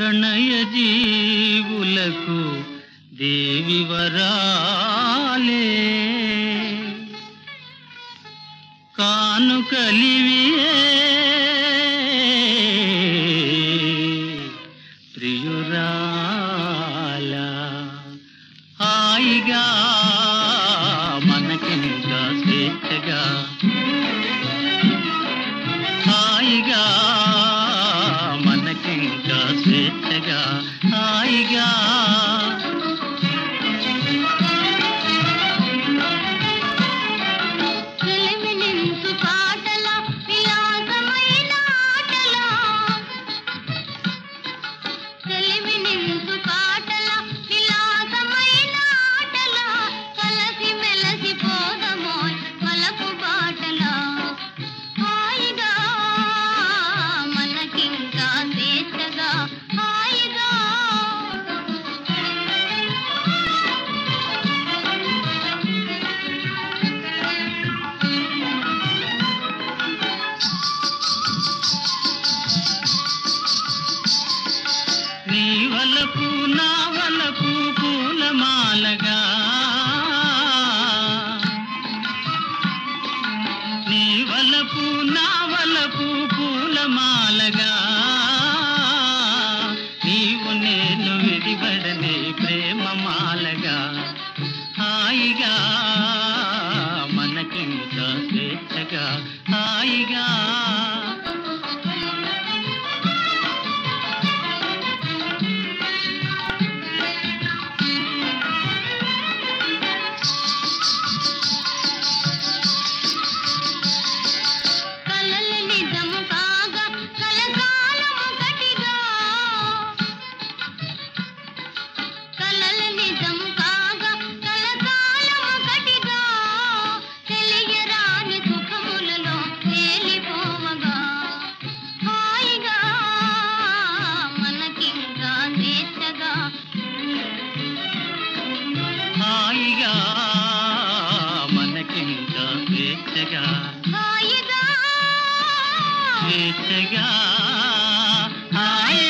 ప్రణయ జీవులకు దేవి వరాలే. కానుకలివియే ప్రియురాల. హాయిగా మనకింకా స్వేచ్ఛగా స్వేచ్ఛగా హాయిగా నీ వలపు నా వలపు పూలమాలగా. నీ వలపు నా వలపు పూలమాలగా. నీవు నేను విడిబడని ప్రేమ మాలగా హాయిగా మనకింత స్వేచ్ఛగా. హాయిగా హాయిగా మనకింత స్వేచ్ఛగా. హాయిగా స్వేచ్ఛగా. హాయిగా